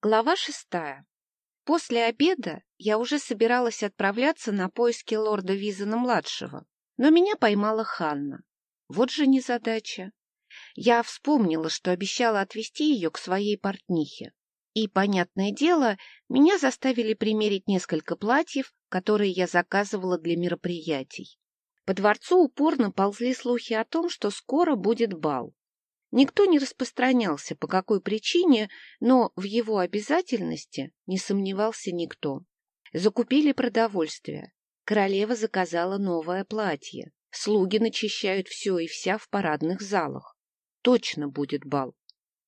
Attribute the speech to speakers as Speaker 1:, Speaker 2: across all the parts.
Speaker 1: Глава шестая. После обеда я уже собиралась отправляться на поиски лорда Визена-младшего, но меня поймала Ханна. Вот же незадача. Я вспомнила, что обещала отвезти ее к своей портнихе. И, понятное дело, меня заставили примерить несколько платьев, которые я заказывала для мероприятий. По дворцу упорно ползли слухи о том, что скоро будет бал. Никто не распространялся, по какой причине, но в его обязательности не сомневался никто. Закупили продовольствие. Королева заказала новое платье. Слуги начищают все и вся в парадных залах. Точно будет бал.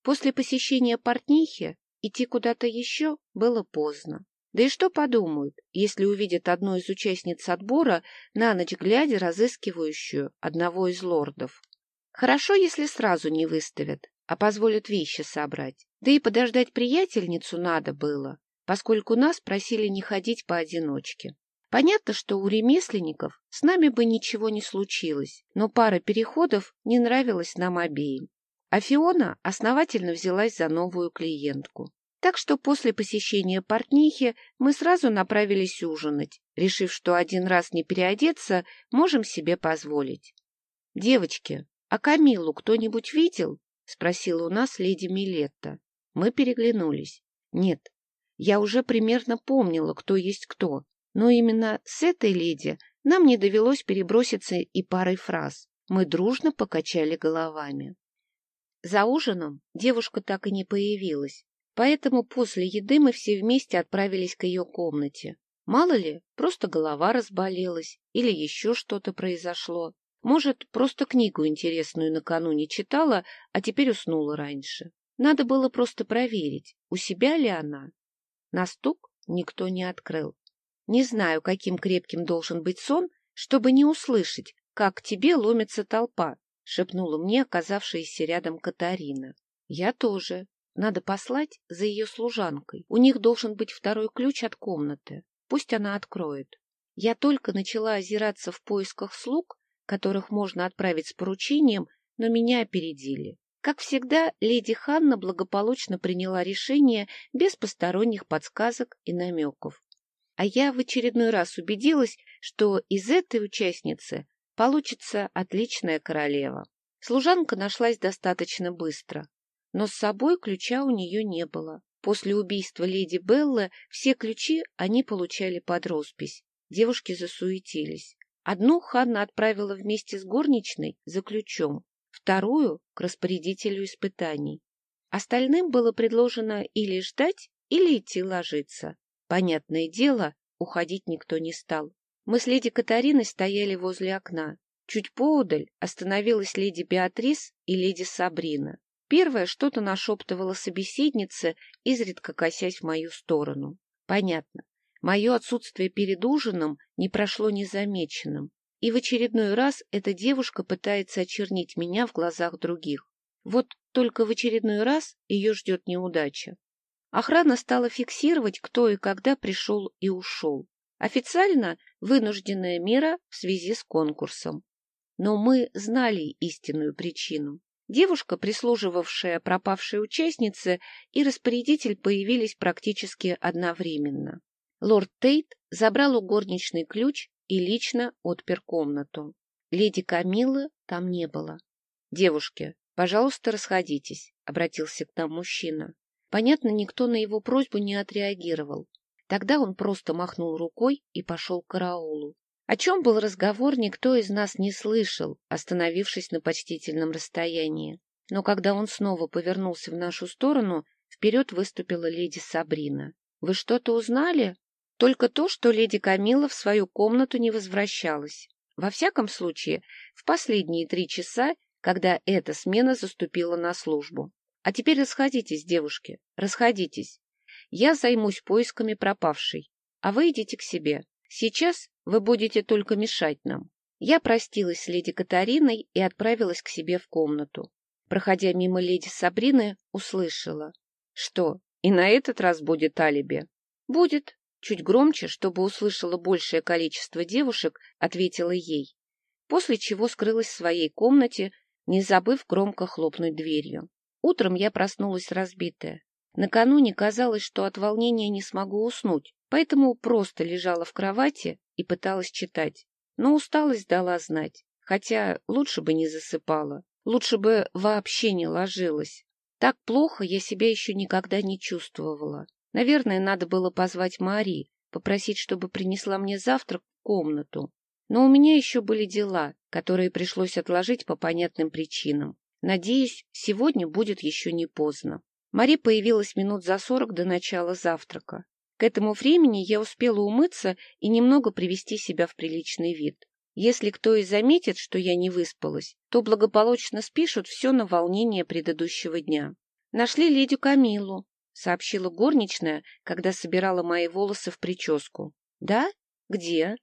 Speaker 1: После посещения портнихи идти куда-то еще было поздно. Да и что подумают, если увидят одну из участниц отбора, на ночь глядя разыскивающую одного из лордов? Хорошо, если сразу не выставят, а позволят вещи собрать. Да и подождать приятельницу надо было, поскольку нас просили не ходить поодиночке. Понятно, что у ремесленников с нами бы ничего не случилось, но пара переходов не нравилась нам обеим. А Фиона основательно взялась за новую клиентку. Так что после посещения портнихи мы сразу направились ужинать, решив, что один раз не переодеться можем себе позволить. «Девочки, — А Камилу кто-нибудь видел? — спросила у нас леди Милетта. Мы переглянулись. Нет, я уже примерно помнила, кто есть кто, но именно с этой леди нам не довелось переброситься и парой фраз. Мы дружно покачали головами. За ужином девушка так и не появилась, поэтому после еды мы все вместе отправились к ее комнате. Мало ли, просто голова разболелась или еще что-то произошло. Может, просто книгу интересную накануне читала, а теперь уснула раньше. Надо было просто проверить, у себя ли она. На стук никто не открыл. Не знаю, каким крепким должен быть сон, чтобы не услышать, как к тебе ломится толпа, — шепнула мне оказавшаяся рядом Катарина. Я тоже. Надо послать за ее служанкой. У них должен быть второй ключ от комнаты. Пусть она откроет. Я только начала озираться в поисках слуг, которых можно отправить с поручением, но меня опередили. Как всегда, леди Ханна благополучно приняла решение без посторонних подсказок и намеков. А я в очередной раз убедилась, что из этой участницы получится отличная королева. Служанка нашлась достаточно быстро, но с собой ключа у нее не было. После убийства леди Беллы все ключи они получали под роспись. Девушки засуетились. Одну Ханна отправила вместе с горничной за ключом, вторую — к распорядителю испытаний. Остальным было предложено или ждать, или идти ложиться. Понятное дело, уходить никто не стал. Мы с леди Катариной стояли возле окна. Чуть поодаль остановилась леди Беатрис и леди Сабрина. Первая что-то нашептывала собеседнице, изредка косясь в мою сторону. Понятно, Мое отсутствие перед ужином не прошло незамеченным, и в очередной раз эта девушка пытается очернить меня в глазах других. Вот только в очередной раз ее ждет неудача. Охрана стала фиксировать, кто и когда пришел и ушел. Официально вынужденная мера в связи с конкурсом. Но мы знали истинную причину. Девушка, прислуживавшая пропавшей участнице, и распорядитель появились практически одновременно. Лорд Тейт забрал у горничной ключ и лично отпер комнату. Леди Камилы там не было. — Девушки, пожалуйста, расходитесь, — обратился к нам мужчина. Понятно, никто на его просьбу не отреагировал. Тогда он просто махнул рукой и пошел к караулу. О чем был разговор, никто из нас не слышал, остановившись на почтительном расстоянии. Но когда он снова повернулся в нашу сторону, вперед выступила леди Сабрина. — Вы что-то узнали? Только то, что леди Камила в свою комнату не возвращалась. Во всяком случае, в последние три часа, когда эта смена заступила на службу. А теперь расходитесь, девушки, расходитесь. Я займусь поисками пропавшей, а вы идите к себе. Сейчас вы будете только мешать нам. Я простилась с леди Катариной и отправилась к себе в комнату. Проходя мимо леди Сабрины, услышала. Что, и на этот раз будет алиби? Будет, Чуть громче, чтобы услышало большее количество девушек, ответила ей, после чего скрылась в своей комнате, не забыв громко хлопнуть дверью. Утром я проснулась разбитая. Накануне казалось, что от волнения не смогу уснуть, поэтому просто лежала в кровати и пыталась читать. Но усталость дала знать, хотя лучше бы не засыпала, лучше бы вообще не ложилась. Так плохо я себя еще никогда не чувствовала. Наверное, надо было позвать Мари, попросить, чтобы принесла мне завтрак в комнату. Но у меня еще были дела, которые пришлось отложить по понятным причинам. Надеюсь, сегодня будет еще не поздно. Мари появилась минут за сорок до начала завтрака. К этому времени я успела умыться и немного привести себя в приличный вид. Если кто и заметит, что я не выспалась, то благополучно спишут все на волнение предыдущего дня. Нашли леди Камилу, сообщила горничная, когда собирала мои волосы в прическу. Да? Где?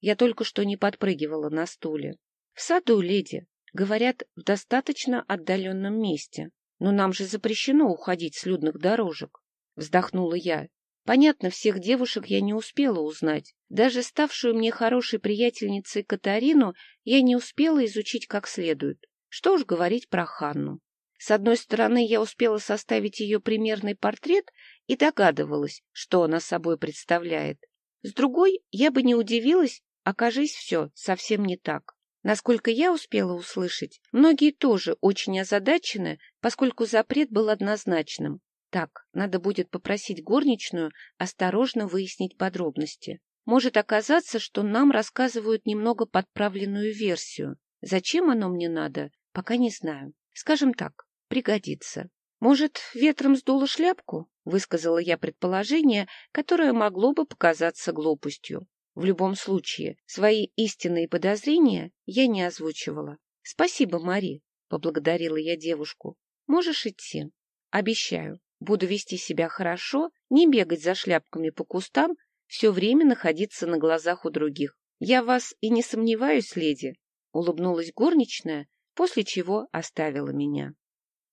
Speaker 1: Я только что не подпрыгивала на стуле. В саду, леди. Говорят, в достаточно отдаленном месте. Но нам же запрещено уходить с людных дорожек. Вздохнула я. Понятно, всех девушек я не успела узнать. Даже ставшую мне хорошей приятельницей Катарину я не успела изучить как следует. Что уж говорить про Ханну. С одной стороны, я успела составить ее примерный портрет и догадывалась, что она собой представляет. С другой, я бы не удивилась, окажись все совсем не так. Насколько я успела услышать, многие тоже очень озадачены, поскольку запрет был однозначным. Так, надо будет попросить горничную осторожно выяснить подробности. Может оказаться, что нам рассказывают немного подправленную версию. Зачем оно мне надо, пока не знаю. Скажем так, пригодится. Может, ветром сдуло шляпку? Высказала я предположение, которое могло бы показаться глупостью. В любом случае, свои истинные подозрения я не озвучивала. — Спасибо, Мари, — поблагодарила я девушку. — Можешь идти. Обещаю, буду вести себя хорошо, не бегать за шляпками по кустам, все время находиться на глазах у других. Я вас и не сомневаюсь, леди, — улыбнулась горничная, после чего оставила меня.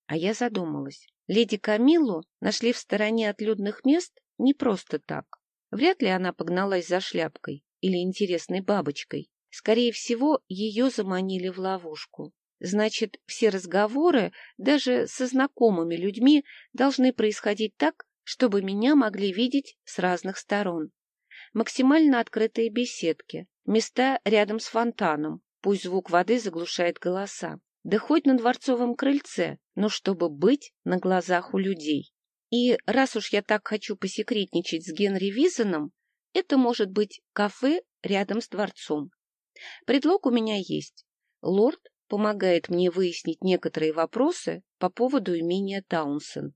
Speaker 1: А я задумалась. Леди Камиллу нашли в стороне от людных мест не просто так. Вряд ли она погналась за шляпкой или интересной бабочкой. Скорее всего, ее заманили в ловушку. Значит, все разговоры, даже со знакомыми людьми, должны происходить так, чтобы меня могли видеть с разных сторон. Максимально открытые беседки, места рядом с фонтаном, пусть звук воды заглушает голоса, да хоть на дворцовом крыльце, но чтобы быть на глазах у людей. И раз уж я так хочу посекретничать с Генри Визеном, это может быть кафе рядом с дворцом. Предлог у меня есть. Лорд помогает мне выяснить некоторые вопросы по поводу имения Таунсенд.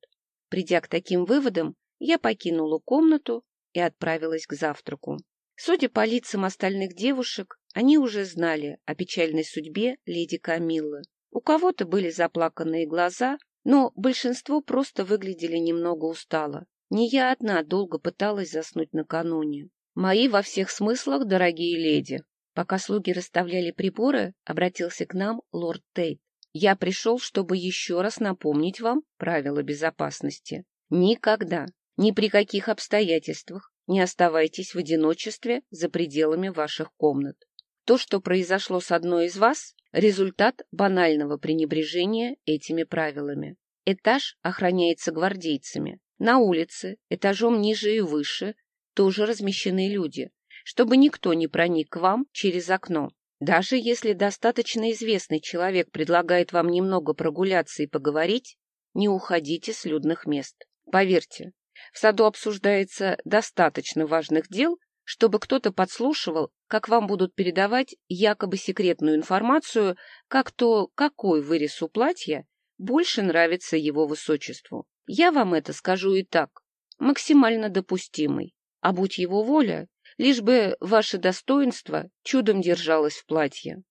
Speaker 1: Придя к таким выводам, я покинула комнату и отправилась к завтраку. Судя по лицам остальных девушек, они уже знали о печальной судьбе леди Камиллы. У кого-то были заплаканные глаза, но большинство просто выглядели немного устало. Не я одна долго пыталась заснуть накануне. Мои во всех смыслах дорогие леди. Пока слуги расставляли приборы, обратился к нам лорд Тейт. Я пришел, чтобы еще раз напомнить вам правила безопасности. Никогда, ни при каких обстоятельствах не оставайтесь в одиночестве за пределами ваших комнат. То, что произошло с одной из вас, Результат банального пренебрежения этими правилами. Этаж охраняется гвардейцами. На улице, этажом ниже и выше, тоже размещены люди, чтобы никто не проник к вам через окно. Даже если достаточно известный человек предлагает вам немного прогуляться и поговорить, не уходите с людных мест. Поверьте, в саду обсуждается достаточно важных дел, чтобы кто-то подслушивал, как вам будут передавать якобы секретную информацию, как то, какой вырез у платья больше нравится его высочеству. Я вам это скажу и так, максимально допустимый. А будь его воля, лишь бы ваше достоинство чудом держалось в платье.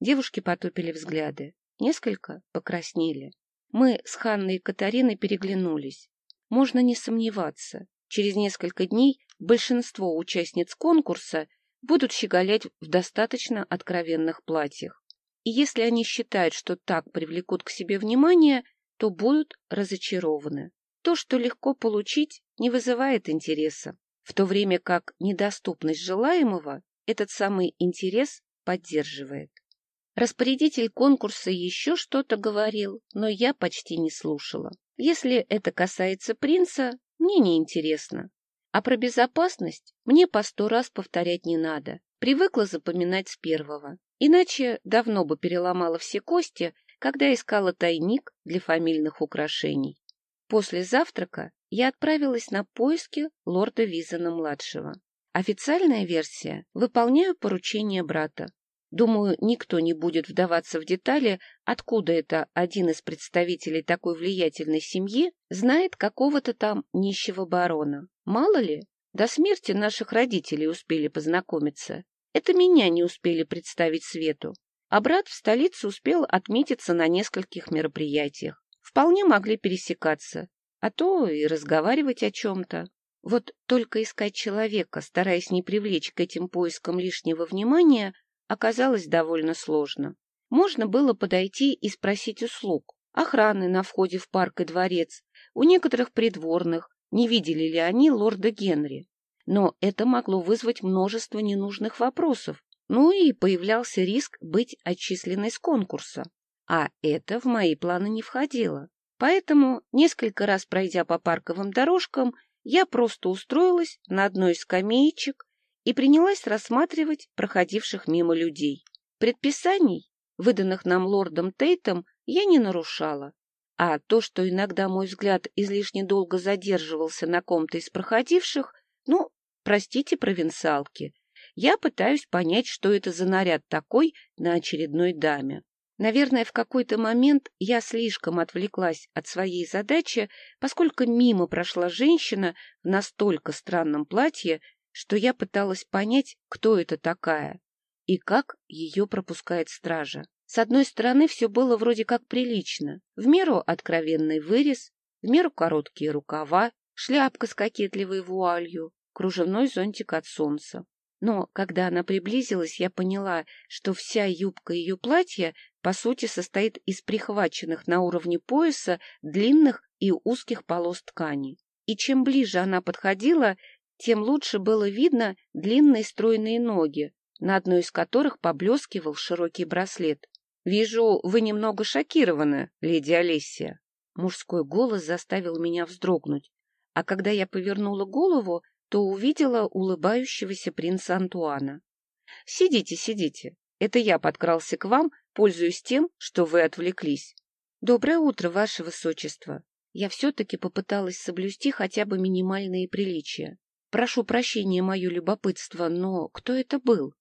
Speaker 1: Девушки потупили взгляды, несколько покраснели. Мы с Ханной и Катариной переглянулись. Можно не сомневаться, через несколько дней большинство участниц конкурса будут щеголять в достаточно откровенных платьях. И если они считают, что так привлекут к себе внимание, то будут разочарованы. То, что легко получить, не вызывает интереса, в то время как недоступность желаемого этот самый интерес поддерживает. Распорядитель конкурса еще что-то говорил, но я почти не слушала. Если это касается принца, мне не интересно. А про безопасность мне по сто раз повторять не надо. Привыкла запоминать с первого. Иначе давно бы переломала все кости, когда искала тайник для фамильных украшений. После завтрака я отправилась на поиски лорда Визена-младшего. Официальная версия – выполняю поручение брата. Думаю, никто не будет вдаваться в детали, откуда это один из представителей такой влиятельной семьи знает какого-то там нищего барона. Мало ли, до смерти наших родителей успели познакомиться. Это меня не успели представить свету. А брат в столице успел отметиться на нескольких мероприятиях. Вполне могли пересекаться, а то и разговаривать о чем-то. Вот только искать человека, стараясь не привлечь к этим поискам лишнего внимания, оказалось довольно сложно. Можно было подойти и спросить услуг. Охраны на входе в парк и дворец, у некоторых придворных, не видели ли они лорда Генри. Но это могло вызвать множество ненужных вопросов, ну и появлялся риск быть отчисленной с конкурса. А это в мои планы не входило. Поэтому, несколько раз пройдя по парковым дорожкам, я просто устроилась на одной из скамеечек и принялась рассматривать проходивших мимо людей. Предписаний, выданных нам лордом Тейтом, я не нарушала, а то, что иногда мой взгляд излишне долго задерживался на ком-то из проходивших, ну, простите, провинциалки, я пытаюсь понять, что это за наряд такой на очередной даме. Наверное, в какой-то момент я слишком отвлеклась от своей задачи, поскольку мимо прошла женщина в настолько странном платье, что я пыталась понять, кто это такая и как ее пропускает стража. С одной стороны, все было вроде как прилично. В меру откровенный вырез, в меру короткие рукава, шляпка с кокетливой вуалью, кружевной зонтик от солнца. Но когда она приблизилась, я поняла, что вся юбка ее платья, по сути, состоит из прихваченных на уровне пояса длинных и узких полос ткани. И чем ближе она подходила, тем лучше было видно длинные стройные ноги, на одной из которых поблескивал широкий браслет. — Вижу, вы немного шокированы, леди Олесия. Мужской голос заставил меня вздрогнуть, а когда я повернула голову, то увидела улыбающегося принца Антуана. — Сидите, сидите. Это я подкрался к вам, пользуясь тем, что вы отвлеклись. — Доброе утро, ваше высочество. Я все-таки попыталась соблюсти хотя бы минимальные приличия. Прошу прощения мое любопытство, но кто это был?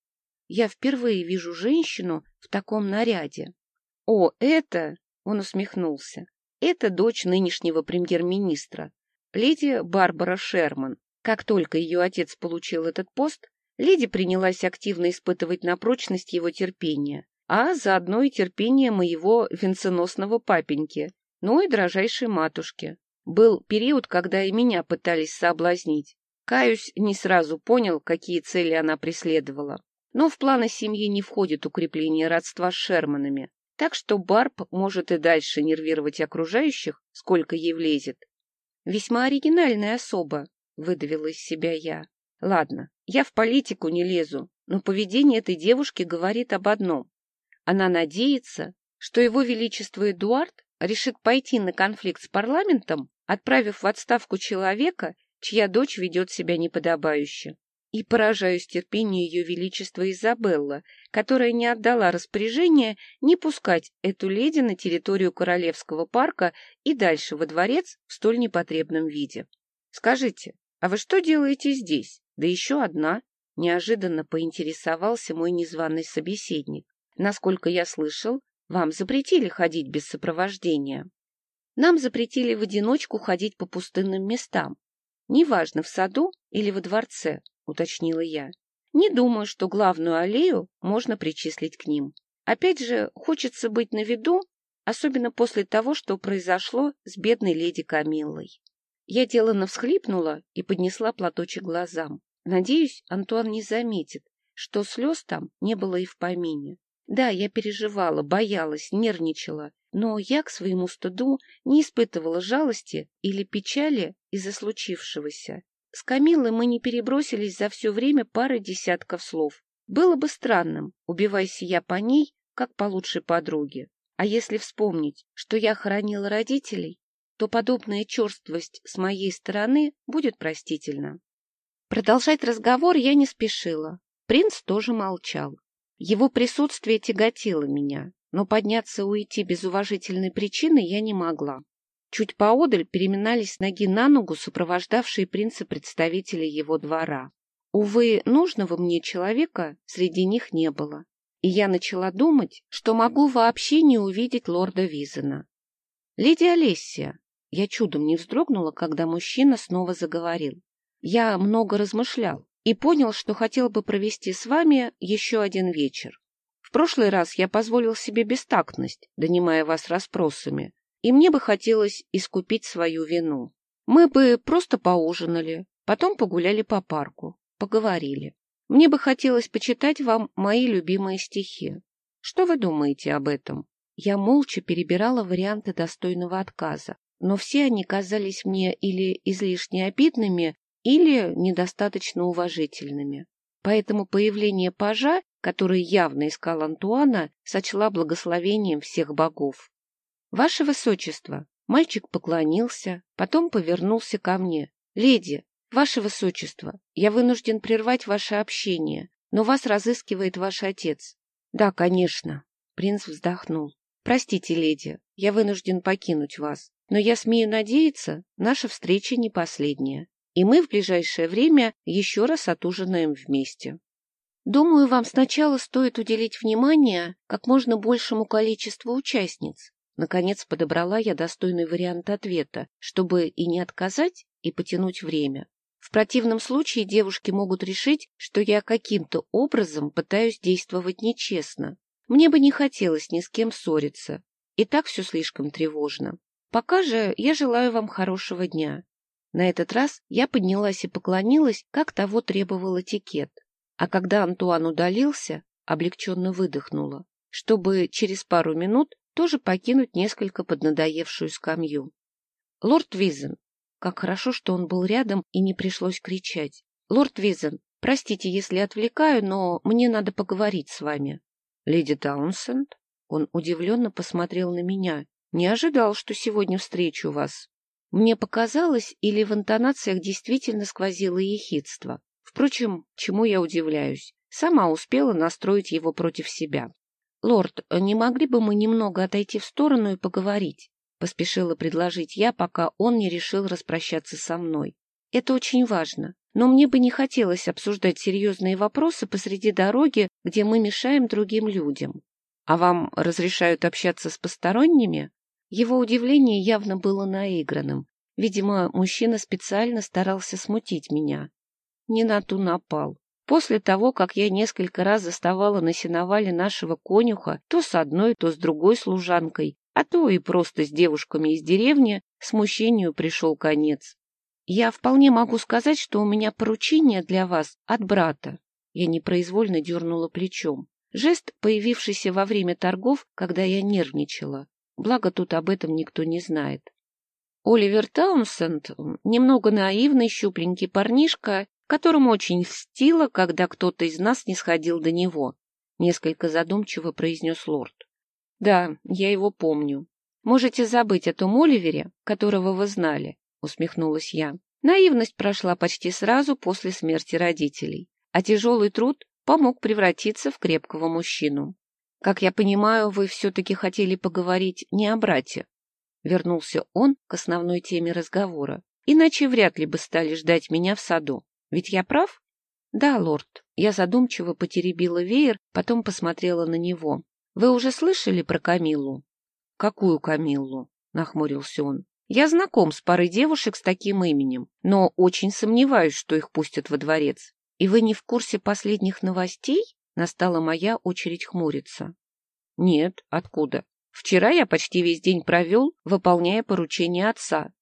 Speaker 1: Я впервые вижу женщину в таком наряде. — О, это... — он усмехнулся. — Это дочь нынешнего премьер-министра, леди Барбара Шерман. Как только ее отец получил этот пост, леди принялась активно испытывать на прочность его терпения, а заодно и терпение моего венценосного папеньки, ну и дрожайшей матушки. Был период, когда и меня пытались соблазнить, Каюсь, не сразу понял, какие цели она преследовала. Но в планы семьи не входит укрепление родства с Шерманами, так что Барб может и дальше нервировать окружающих, сколько ей влезет. «Весьма оригинальная особа», — выдавила из себя я. «Ладно, я в политику не лезу, но поведение этой девушки говорит об одном. Она надеется, что его величество Эдуард решит пойти на конфликт с парламентом, отправив в отставку человека, чья дочь ведет себя неподобающе. И поражаюсь терпению ее величества Изабелла, которая не отдала распоряжение не пускать эту леди на территорию Королевского парка и дальше во дворец в столь непотребном виде. «Скажите, а вы что делаете здесь? Да еще одна?» Неожиданно поинтересовался мой незваный собеседник. «Насколько я слышал, вам запретили ходить без сопровождения». «Нам запретили в одиночку ходить по пустынным местам, Неважно, в саду или во дворце, уточнила я. Не думаю, что главную аллею можно причислить к ним. Опять же, хочется быть на виду, особенно после того, что произошло с бедной леди Камиллой. Я деланно всхлипнула и поднесла платочек глазам. Надеюсь, Антуан не заметит, что слез там не было и в помине. Да, я переживала, боялась, нервничала, но я к своему стыду не испытывала жалости или печали из-за случившегося. С Камилой мы не перебросились за все время пары десятков слов. Было бы странным, убивайся я по ней, как по лучшей подруге. А если вспомнить, что я хоронила родителей, то подобная черствость с моей стороны будет простительна. Продолжать разговор я не спешила. Принц тоже молчал. Его присутствие тяготило меня, но подняться и уйти без уважительной причины я не могла. Чуть поодаль переминались ноги на ногу сопровождавшие принца представители его двора. Увы, нужного мне человека среди них не было, и я начала думать, что могу вообще не увидеть лорда Визена. — Леди Олесия, я чудом не вздрогнула, когда мужчина снова заговорил. Я много размышлял и понял, что хотел бы провести с вами еще один вечер. Прошлый раз я позволил себе бестактность, донимая вас расспросами, и мне бы хотелось искупить свою вину. Мы бы просто поужинали, потом погуляли по парку, поговорили. Мне бы хотелось почитать вам мои любимые стихи. Что вы думаете об этом? Я молча перебирала варианты достойного отказа но все они казались мне или излишне обидными, или недостаточно уважительными. Поэтому появление пажа, который явно искал Антуана, сочла благословением всех богов. «Ваше Высочество!» Мальчик поклонился, потом повернулся ко мне. «Леди, Ваше Высочество, я вынужден прервать ваше общение, но вас разыскивает ваш отец». «Да, конечно», — принц вздохнул. «Простите, леди, я вынужден покинуть вас. Но я смею надеяться, наша встреча не последняя, и мы в ближайшее время еще раз отужинаем вместе. Думаю, вам сначала стоит уделить внимание как можно большему количеству участниц. Наконец подобрала я достойный вариант ответа, чтобы и не отказать, и потянуть время. В противном случае девушки могут решить, что я каким-то образом пытаюсь действовать нечестно. Мне бы не хотелось ни с кем ссориться. И так все слишком тревожно. Пока же я желаю вам хорошего дня. На этот раз я поднялась и поклонилась, как того требовал этикет. А когда Антуан удалился, облегченно выдохнула, чтобы через пару минут тоже покинуть несколько поднадоевшую скамью. Лорд Визен, как хорошо, что он был рядом и не пришлось кричать. Лорд Визен, простите, если отвлекаю, но мне надо поговорить с вами. Леди Таунсенд? Он удивленно посмотрел на меня, не ожидал, что сегодня встречу вас. Мне показалось, или в интонациях действительно сквозило ехидство. Впрочем, чему я удивляюсь? Сама успела настроить его против себя. «Лорд, не могли бы мы немного отойти в сторону и поговорить?» — поспешила предложить я, пока он не решил распрощаться со мной. «Это очень важно, но мне бы не хотелось обсуждать серьезные вопросы посреди дороги, где мы мешаем другим людям. А вам разрешают общаться с посторонними?» Его удивление явно было наигранным. Видимо, мужчина специально старался смутить меня. Не на ту напал. После того, как я несколько раз заставала на сеновале нашего конюха то с одной, то с другой служанкой, а то и просто с девушками из деревни, смущению пришел конец. Я вполне могу сказать, что у меня поручение для вас от брата. Я непроизвольно дернула плечом. Жест, появившийся во время торгов, когда я нервничала. Благо, тут об этом никто не знает. Оливер Таунсенд — немного наивный, щупленький парнишка, которому очень льстило, когда кто-то из нас не сходил до него, — несколько задумчиво произнес лорд. — Да, я его помню. Можете забыть о том Оливере, которого вы знали, — усмехнулась я. Наивность прошла почти сразу после смерти родителей, а тяжелый труд помог превратиться в крепкого мужчину. Как я понимаю, вы все-таки хотели поговорить не о брате. Вернулся он к основной теме разговора. Иначе вряд ли бы стали ждать меня в саду. Ведь я прав? Да, лорд. Я задумчиво потеребила веер, потом посмотрела на него. Вы уже слышали про Камиллу? Какую Камиллу? Нахмурился он. Я знаком с парой девушек с таким именем, но очень сомневаюсь, что их пустят во дворец. И вы не в курсе последних новостей? Настала моя очередь хмуриться. Нет, откуда? Вчера я почти весь день провел, выполняя поручение отца.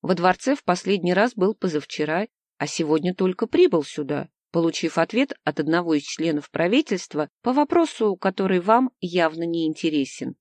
Speaker 1: Во дворце в последний раз был позавчера, а сегодня только прибыл сюда, получив ответ от одного из членов правительства по вопросу, который вам явно не интересен.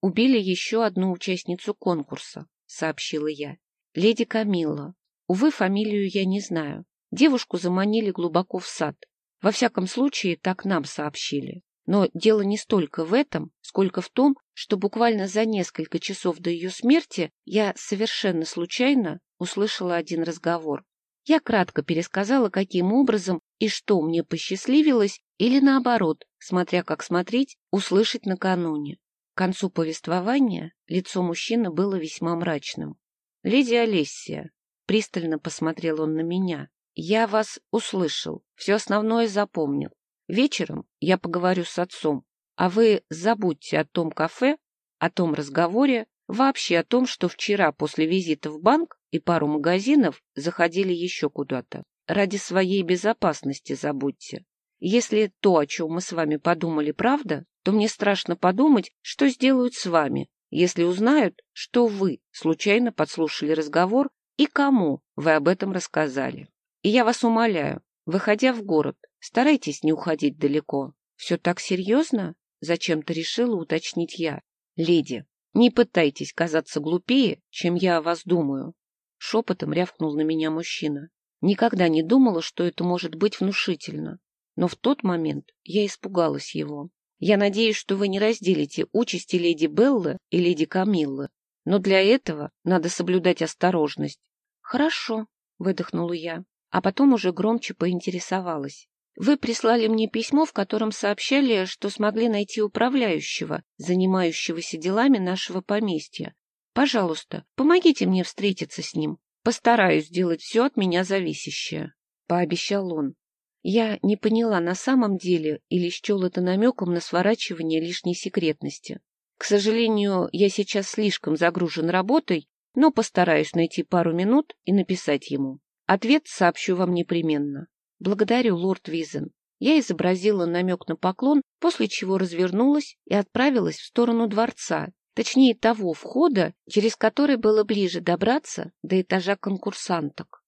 Speaker 1: Убили еще одну участницу конкурса, сообщила я. Леди Камилла. Увы, фамилию я не знаю. Девушку заманили глубоко в сад. Во всяком случае, так нам сообщили. Но дело не столько в этом, сколько в том, что буквально за несколько часов до ее смерти я совершенно случайно услышала один разговор. Я кратко пересказала, каким образом и что мне посчастливилось, или наоборот, смотря как смотреть, услышать накануне. К концу повествования лицо мужчины было весьма мрачным. — Леди Олессия, — пристально посмотрел он на меня, — я вас услышал, все основное запомнил. Вечером я поговорю с отцом, а вы забудьте о том кафе, о том разговоре, вообще о том, что вчера после визита в банк и пару магазинов заходили еще куда-то. Ради своей безопасности забудьте. Если то, о чем мы с вами подумали, правда, то мне страшно подумать, что сделают с вами, если узнают, что вы случайно подслушали разговор и кому вы об этом рассказали. И я вас умоляю, выходя в город, старайтесь не уходить далеко. Все так серьезно? Зачем-то решила уточнить я. Леди, не пытайтесь казаться глупее, чем я о вас думаю. Шепотом рявкнул на меня мужчина. Никогда не думала, что это может быть внушительно. Но в тот момент я испугалась его. Я надеюсь, что вы не разделите участи леди Беллы и леди Камиллы. Но для этого надо соблюдать осторожность. — Хорошо, — выдохнула я а потом уже громче поинтересовалась. Вы прислали мне письмо, в котором сообщали, что смогли найти управляющего, занимающегося делами нашего поместья. Пожалуйста, помогите мне встретиться с ним. Постараюсь сделать все от меня зависящее, — пообещал он. Я не поняла, на самом деле или счел это намеком на сворачивание лишней секретности. К сожалению, я сейчас слишком загружен работой, но постараюсь найти пару минут и написать ему. Ответ сообщу вам непременно. Благодарю, лорд Визен. Я изобразила намек на поклон, после чего развернулась и отправилась в сторону дворца, точнее того входа, через который было ближе добраться до этажа конкурсанток.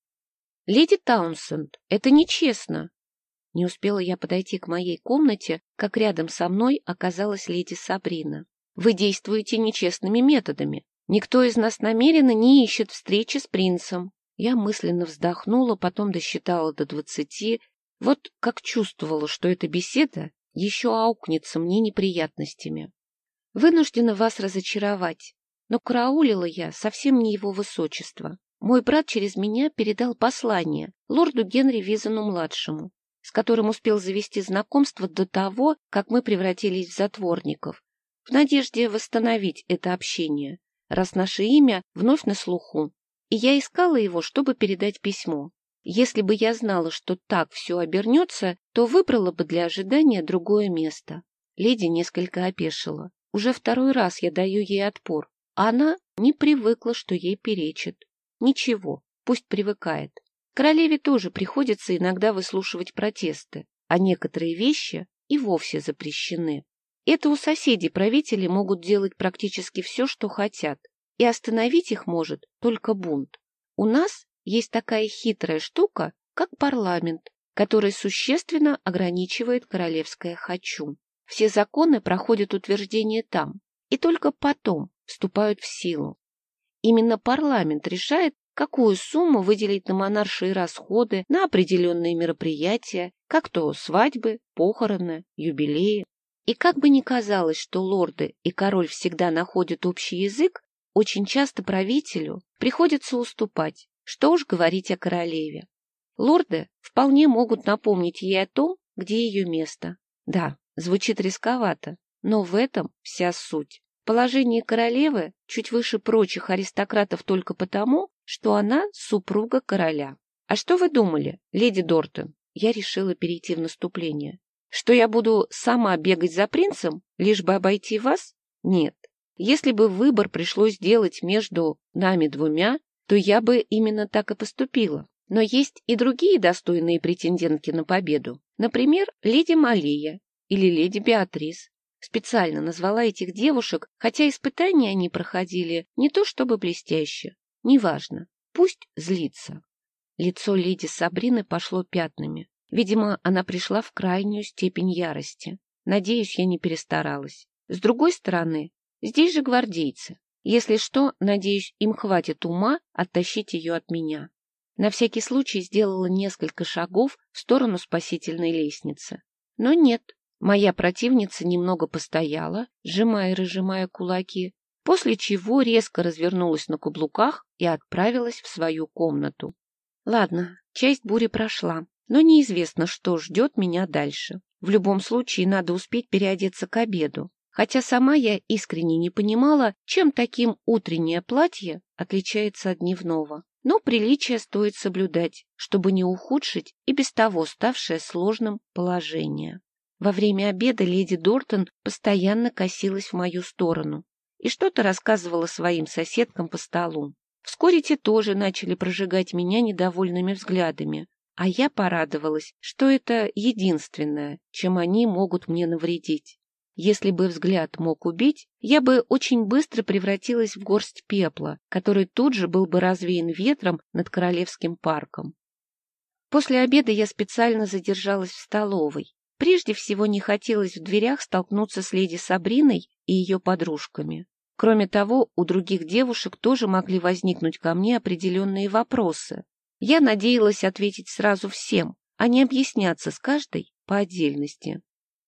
Speaker 1: «Леди Таунсенд, это нечестно!» Не успела я подойти к моей комнате, как рядом со мной оказалась леди Сабрина. «Вы действуете нечестными методами. Никто из нас намеренно не ищет встречи с принцем. Я мысленно вздохнула, потом досчитала до двадцати. Вот как чувствовала, что эта беседа еще аукнется мне неприятностями. Вынуждена вас разочаровать, но караулила я совсем не его высочество. Мой брат через меня передал послание лорду Генри Визану-младшему, с которым успел завести знакомство до того, как мы превратились в затворников, в надежде восстановить это общение, раз наше имя вновь на слуху и я искала его, чтобы передать письмо. Если бы я знала, что так все обернется, то выбрала бы для ожидания другое место. Леди несколько опешила. Уже второй раз я даю ей отпор, она не привыкла, что ей перечит. Ничего, пусть привыкает. Королеве тоже приходится иногда выслушивать протесты, а некоторые вещи и вовсе запрещены. Это у соседей правители могут делать практически все, что хотят, и остановить их может только бунт. У нас есть такая хитрая штука, как парламент, который существенно ограничивает королевское «хочу». Все законы проходят утверждение там, и только потом вступают в силу. Именно парламент решает, какую сумму выделить на монаршие расходы, на определенные мероприятия, как то свадьбы, похороны, юбилеи. И как бы ни казалось, что лорды и король всегда находят общий язык, очень часто правителю приходится уступать, что уж говорить о королеве. Лорды вполне могут напомнить ей о том, где ее место. Да, звучит рисковато, но в этом вся суть. Положение королевы чуть выше прочих аристократов только потому, что она супруга короля. А что вы думали, леди Дортон? Я решила перейти в наступление. Что я буду сама бегать за принцем, лишь бы обойти вас? Нет. Если бы выбор пришлось делать между нами двумя, то я бы именно так и поступила. Но есть и другие достойные претендентки на победу. Например, леди Малия или леди Беатрис. Специально назвала этих девушек, хотя испытания они проходили не то чтобы блестяще. Неважно. Пусть злится. Лицо леди Сабрины пошло пятнами. Видимо, она пришла в крайнюю степень ярости. Надеюсь, я не перестаралась. С другой стороны, Здесь же гвардейцы. Если что, надеюсь, им хватит ума оттащить ее от меня. На всякий случай сделала несколько шагов в сторону спасительной лестницы. Но нет, Моя противница немного постояла, сжимая и разжимая кулаки, после чего резко развернулась на каблуках и отправилась в свою комнату. Ладно, часть бури прошла, но неизвестно, что ждет меня дальше. В любом случае надо успеть переодеться к обеду. Хотя сама я искренне не понимала, чем таким утреннее платье отличается от дневного. Но приличие стоит соблюдать, чтобы не ухудшить и без того ставшее сложным положение. Во время обеда леди Дортон постоянно косилась в мою сторону и что-то рассказывала своим соседкам по столу. Вскоре те тоже начали прожигать меня недовольными взглядами, а я порадовалась, что это единственное, чем они могут мне навредить. Если бы взгляд мог убить, я бы очень быстро превратилась в горсть пепла, который тут же был бы развеян ветром над Королевским парком. После обеда я специально задержалась в столовой. Прежде всего не хотелось в дверях столкнуться с леди Сабриной и ее подружками. Кроме того, у других девушек тоже могли возникнуть ко мне определенные вопросы. Я надеялась ответить сразу всем, а не объясняться с каждой по отдельности.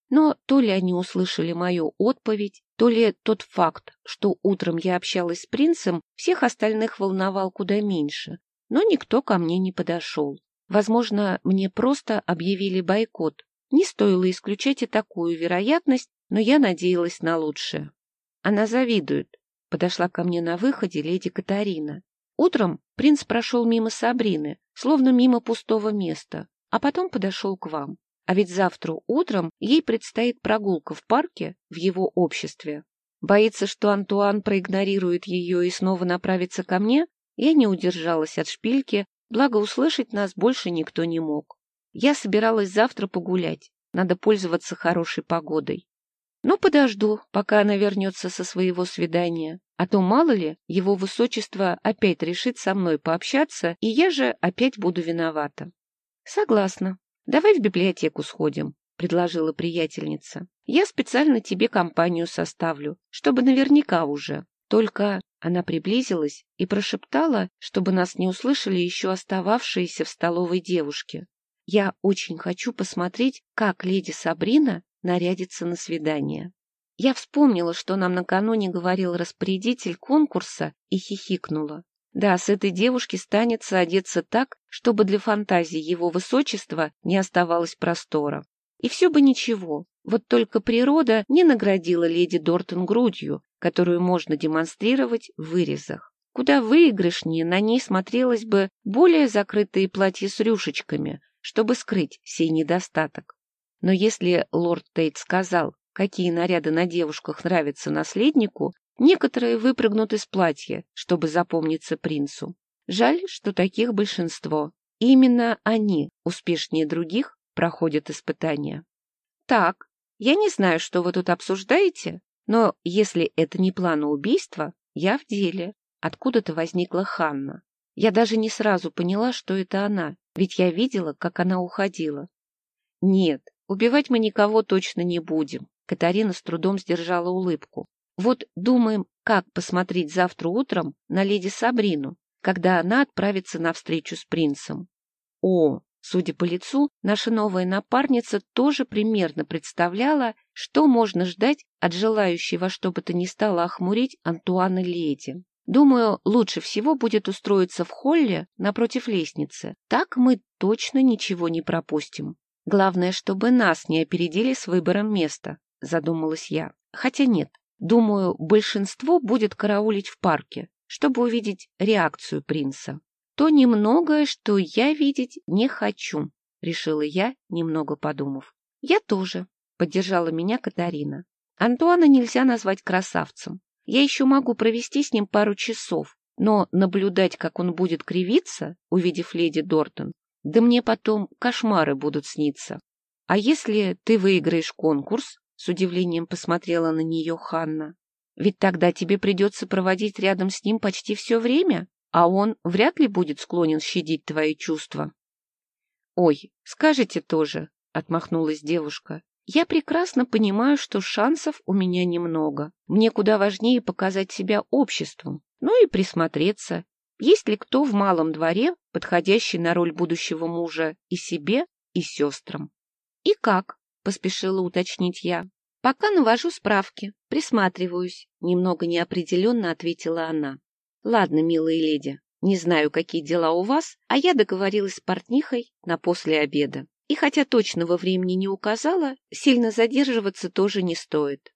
Speaker 1: Но то ли они услышали мою отповедь, то ли тот факт, что утром я общалась с принцем, всех остальных волновал куда меньше. Но никто ко мне не подошел. Возможно, мне просто объявили бойкот. Не стоило исключать и такую вероятность, но я надеялась на лучшее. Она завидует. Подошла ко мне на выходе леди Катарина. Утром принц прошел мимо Сабрины, словно мимо пустого места, а потом подошел к вам. А ведь завтра утром ей предстоит прогулка в парке в его обществе. Боится, что Антуан проигнорирует ее и снова направится ко мне? Я не удержалась от шпильки, благо услышать нас больше никто не мог. Я собиралась завтра погулять, надо пользоваться хорошей погодой. Но подожду, пока она вернется со своего свидания, а то, мало ли, его высочество опять решит со мной пообщаться, и я же опять буду виновата. Согласна, «Давай в библиотеку сходим», — предложила приятельница. «Я специально тебе компанию составлю, чтобы наверняка уже. Только...» Она приблизилась и прошептала, чтобы нас не услышали еще остававшиеся в столовой девушки. «Я очень хочу посмотреть, как леди Сабрина нарядится на свидание». Я вспомнила, что нам накануне говорил распорядитель конкурса, и хихикнула. Да, с этой девушки станется одеться так, чтобы для фантазии его высочества не оставалось простора. И все бы ничего, вот только природа не наградила леди Дортон грудью, которую можно демонстрировать в вырезах. Куда выигрышнее на ней смотрелось бы более закрытые платья с рюшечками, чтобы скрыть сей недостаток. Но если лорд Тейт сказал, какие наряды на девушках нравятся наследнику, Некоторые выпрыгнут из платья, чтобы запомниться принцу. Жаль, что таких большинство. Именно они, успешнее других, проходят испытания. Так, я не знаю, что вы тут обсуждаете, но если это не план убийства, я в деле. Откуда-то возникла Ханна. Я даже не сразу поняла, что это она, ведь я видела, как она уходила. Нет, убивать мы никого точно не будем. Катарина с трудом сдержала улыбку. Вот думаем, как посмотреть завтра утром на леди Сабрину, когда она отправится на встречу с принцем. О, судя по лицу, наша новая напарница тоже примерно представляла, что можно ждать от желающей во что бы то ни стало охмурить Антуана леди. Думаю, лучше всего будет устроиться в холле напротив лестницы. Так мы точно ничего не пропустим. Главное, чтобы нас не опередили с выбором места, задумалась я. Хотя нет, Думаю, большинство будет караулить в парке, чтобы увидеть реакцию принца. То немногое, что я видеть не хочу, решила я, немного подумав. Я тоже, поддержала меня Катарина. Антуана нельзя назвать красавцем. Я еще могу провести с ним пару часов, но наблюдать, как он будет кривиться, увидев леди Дортон, да мне потом кошмары будут сниться. А если ты выиграешь конкурс, с удивлением посмотрела на нее Ханна. Ведь тогда тебе придется проводить рядом с ним почти все время, а он вряд ли будет склонен щадить твои чувства. — Ой, скажите тоже, — отмахнулась девушка. — Я прекрасно понимаю, что шансов у меня немного. Мне куда важнее показать себя обществу, ну и присмотреться. Есть ли кто в малом дворе, подходящий на роль будущего мужа и себе, и сестрам? — И как? — поспешила уточнить я. «Пока навожу справки, присматриваюсь», — немного неопределенно ответила она. «Ладно, милые леди, не знаю, какие дела у вас, а я договорилась с портнихой на после обеда. И хотя точного времени не указала, сильно задерживаться тоже не стоит».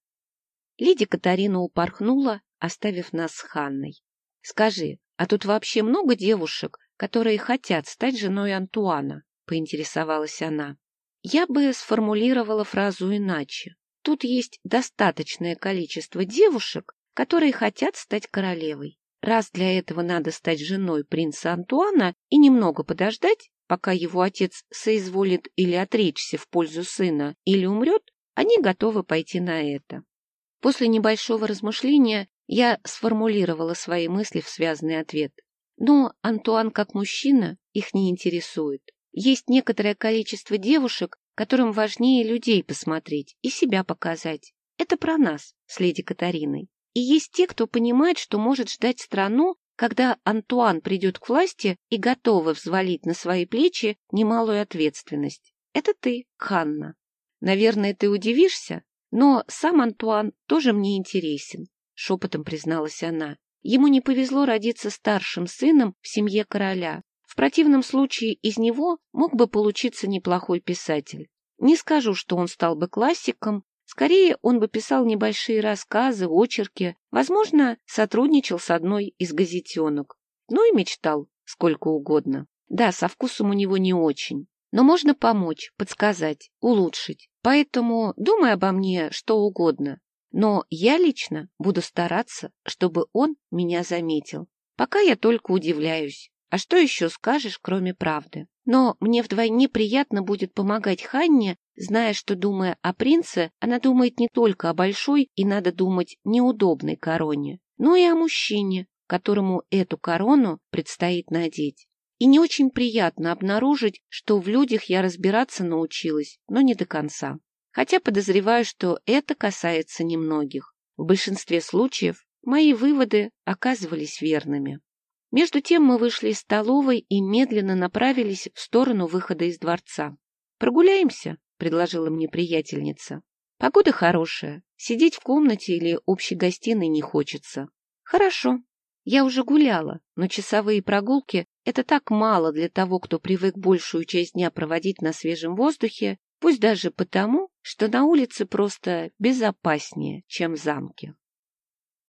Speaker 1: Леди Катарина упорхнула, оставив нас с Ханной. «Скажи, а тут вообще много девушек, которые хотят стать женой Антуана?» — поинтересовалась она. Я бы сформулировала фразу иначе. Тут есть достаточное количество девушек, которые хотят стать королевой. Раз для этого надо стать женой принца Антуана и немного подождать, пока его отец соизволит или отречься в пользу сына, или умрет, они готовы пойти на это. После небольшого размышления я сформулировала свои мысли в связанный ответ. Но Антуан как мужчина их не интересует. Есть некоторое количество девушек, которым важнее людей посмотреть и себя показать. Это про нас с леди Катариной. И есть те, кто понимает, что может ждать страну, когда Антуан придет к власти и готовы взвалить на свои плечи немалую ответственность. Это ты, Ханна. Наверное, ты удивишься, но сам Антуан тоже мне интересен. — шепотом призналась она. Ему не повезло родиться старшим сыном в семье короля. В противном случае из него мог бы получиться неплохой писатель. Не скажу, что он стал бы классиком, скорее он бы писал небольшие рассказы, очерки, возможно, сотрудничал с одной из газетенок. Ну и мечтал сколько угодно. Да, со вкусом у него не очень. Но можно помочь, подсказать, улучшить. Поэтому думай обо мне что угодно. Но я лично буду стараться, чтобы он меня заметил. Пока я только удивляюсь. А что еще скажешь, кроме правды? Но мне вдвойне приятно будет помогать Ханне, зная, что, думая о принце, она думает не только о большой и, надо думать, неудобной короне, но и о мужчине, которому эту корону предстоит надеть. И не очень приятно обнаружить, что в людях я разбираться научилась, но не до конца хотя подозреваю, что это касается немногих. В большинстве случаев мои выводы оказывались верными. Между тем мы вышли из столовой и медленно направились в сторону выхода из дворца. «Прогуляемся?» — предложила мне приятельница. «Погода хорошая. Сидеть в комнате или общей гостиной не хочется». «Хорошо. Я уже гуляла, но часовые прогулки — это так мало для того, кто привык большую часть дня проводить на свежем воздухе Пусть даже потому, что на улице просто безопаснее, чем в замке.